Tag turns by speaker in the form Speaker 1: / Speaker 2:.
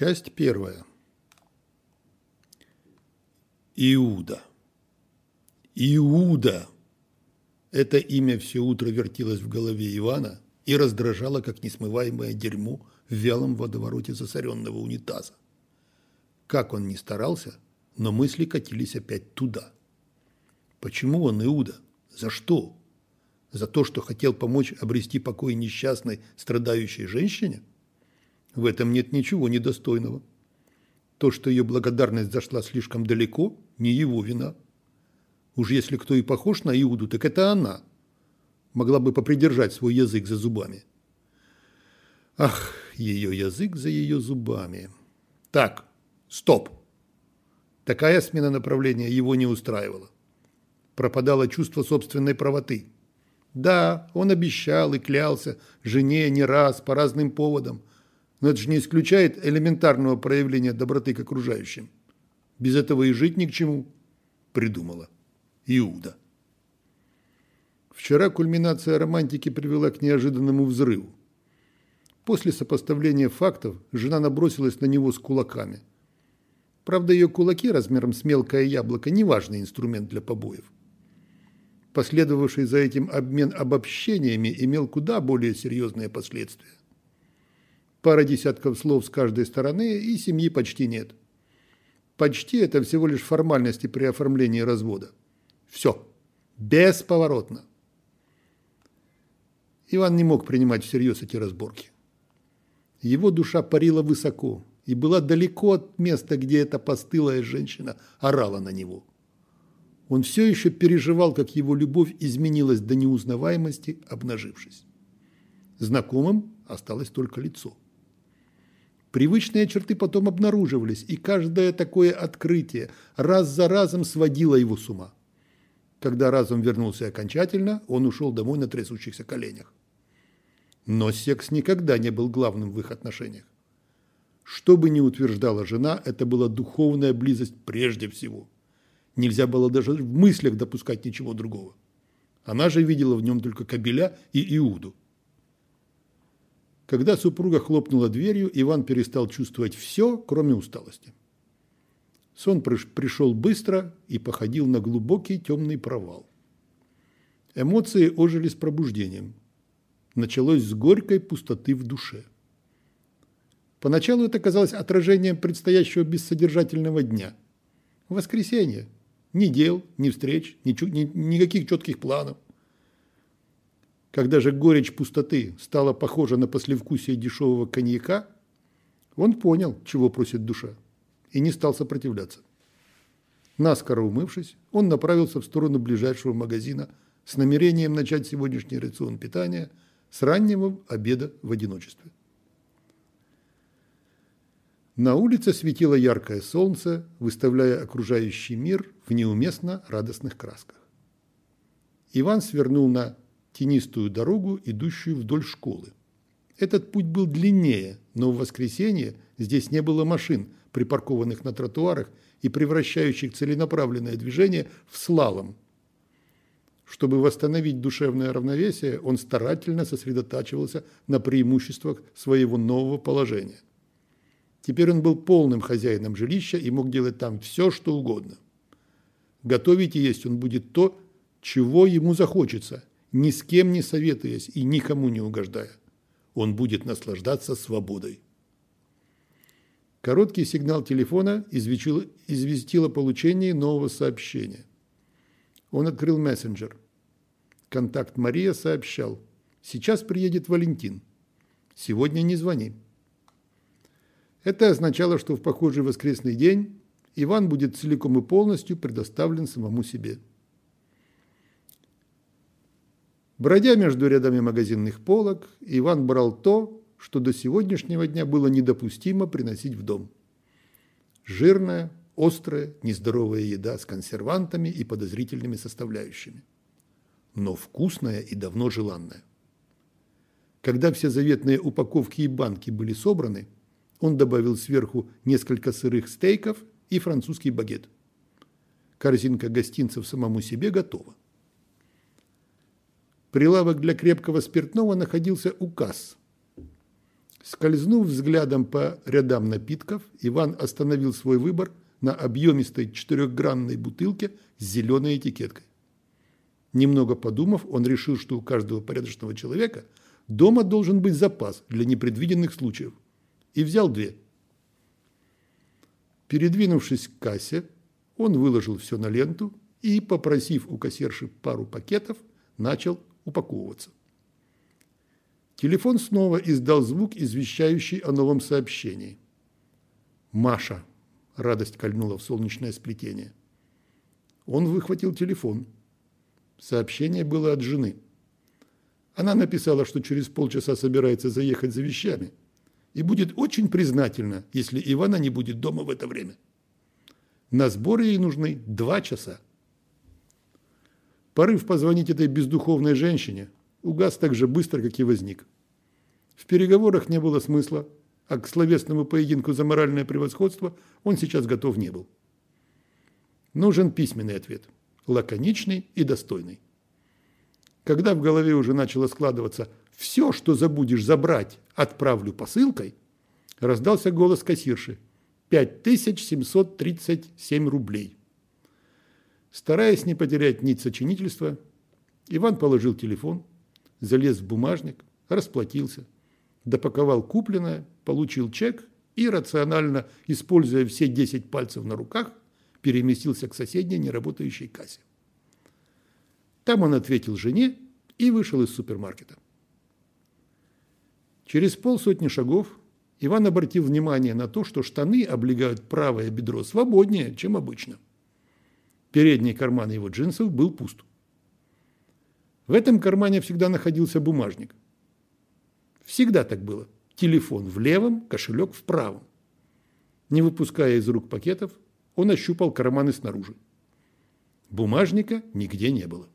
Speaker 1: Часть первая. Иуда. Иуда. Это имя все утро вертелось в голове Ивана и раздражало, как несмываемое дерьмо в вялом водовороте засоренного унитаза. Как он ни старался, но мысли катились опять туда. Почему он Иуда? За что? За то, что хотел помочь обрести покой несчастной, страдающей женщине? В этом нет ничего недостойного. То, что ее благодарность зашла слишком далеко, не его вина. Уж если кто и похож на Иуду, так это она. Могла бы попридержать свой язык за зубами. Ах, ее язык за ее зубами. Так, стоп. Такая смена направления его не устраивала. Пропадало чувство собственной правоты. Да, он обещал и клялся жене не раз по разным поводам – но это же не исключает элементарного проявления доброты к окружающим. Без этого и жить ни к чему, придумала Иуда. Вчера кульминация романтики привела к неожиданному взрыву. После сопоставления фактов жена набросилась на него с кулаками. Правда, ее кулаки размером с мелкое яблоко – неважный инструмент для побоев. Последовавший за этим обмен обобщениями имел куда более серьезные последствия. Пара десятков слов с каждой стороны, и семьи почти нет. Почти это всего лишь формальности при оформлении развода. Все. Бесповоротно. Иван не мог принимать всерьез эти разборки. Его душа парила высоко и была далеко от места, где эта постылая женщина орала на него. Он все еще переживал, как его любовь изменилась до неузнаваемости, обнажившись. Знакомым осталось только лицо. Привычные черты потом обнаруживались, и каждое такое открытие раз за разом сводило его с ума. Когда разум вернулся окончательно, он ушел домой на трясущихся коленях. Но секс никогда не был главным в их отношениях. Что бы ни утверждала жена, это была духовная близость прежде всего. Нельзя было даже в мыслях допускать ничего другого. Она же видела в нем только Кабеля и Иуду. Когда супруга хлопнула дверью, Иван перестал чувствовать все, кроме усталости. Сон пришел быстро и походил на глубокий темный провал. Эмоции ожили с пробуждением. Началось с горькой пустоты в душе. Поначалу это казалось отражением предстоящего бессодержательного дня. Воскресенье. Ни дел, ни встреч, ни, ни, никаких четких планов – когда же горечь пустоты стала похожа на послевкусие дешевого коньяка, он понял, чего просит душа, и не стал сопротивляться. Наскоро умывшись, он направился в сторону ближайшего магазина с намерением начать сегодняшний рацион питания с раннего обеда в одиночестве. На улице светило яркое солнце, выставляя окружающий мир в неуместно радостных красках. Иван свернул на тенистую дорогу, идущую вдоль школы. Этот путь был длиннее, но в воскресенье здесь не было машин, припаркованных на тротуарах и превращающих целенаправленное движение в слалом. Чтобы восстановить душевное равновесие, он старательно сосредотачивался на преимуществах своего нового положения. Теперь он был полным хозяином жилища и мог делать там все, что угодно. Готовить и есть он будет то, чего ему захочется, ни с кем не советуясь и никому не угождая. Он будет наслаждаться свободой. Короткий сигнал телефона известил, известил о получении нового сообщения. Он открыл мессенджер. Контакт Мария сообщал. «Сейчас приедет Валентин. Сегодня не звони». Это означало, что в похожий воскресный день Иван будет целиком и полностью предоставлен самому себе. Бродя между рядами магазинных полок, Иван брал то, что до сегодняшнего дня было недопустимо приносить в дом. Жирная, острая, нездоровая еда с консервантами и подозрительными составляющими. Но вкусная и давно желанная. Когда все заветные упаковки и банки были собраны, он добавил сверху несколько сырых стейков и французский багет. Корзинка гостинцев самому себе готова. Прилавок для крепкого спиртного находился у касс. Скользнув взглядом по рядам напитков, Иван остановил свой выбор на объемистой четырехгранной бутылке с зеленой этикеткой. Немного подумав, он решил, что у каждого порядочного человека дома должен быть запас для непредвиденных случаев, и взял две. Передвинувшись к кассе, он выложил все на ленту и, попросив у кассирши пару пакетов, начал упаковываться. Телефон снова издал звук, извещающий о новом сообщении. «Маша!» – радость кольнула в солнечное сплетение. Он выхватил телефон. Сообщение было от жены. Она написала, что через полчаса собирается заехать за вещами и будет очень признательна, если Ивана не будет дома в это время. На сборы ей нужны два часа. Порыв позвонить этой бездуховной женщине угас так же быстро, как и возник. В переговорах не было смысла, а к словесному поединку за моральное превосходство он сейчас готов не был. Нужен письменный ответ, лаконичный и достойный. Когда в голове уже начало складываться «все, что забудешь забрать, отправлю посылкой», раздался голос кассирши «5737 рублей». Стараясь не потерять нить сочинительства, Иван положил телефон, залез в бумажник, расплатился, допаковал купленное, получил чек и, рационально используя все 10 пальцев на руках, переместился к соседней неработающей кассе. Там он ответил жене и вышел из супермаркета. Через полсотни шагов Иван обратил внимание на то, что штаны облегают правое бедро свободнее, чем обычно. Передний карман его джинсов был пуст. В этом кармане всегда находился бумажник. Всегда так было. Телефон в левом, кошелек в правом. Не выпуская из рук пакетов, он ощупал карманы снаружи. Бумажника нигде не было.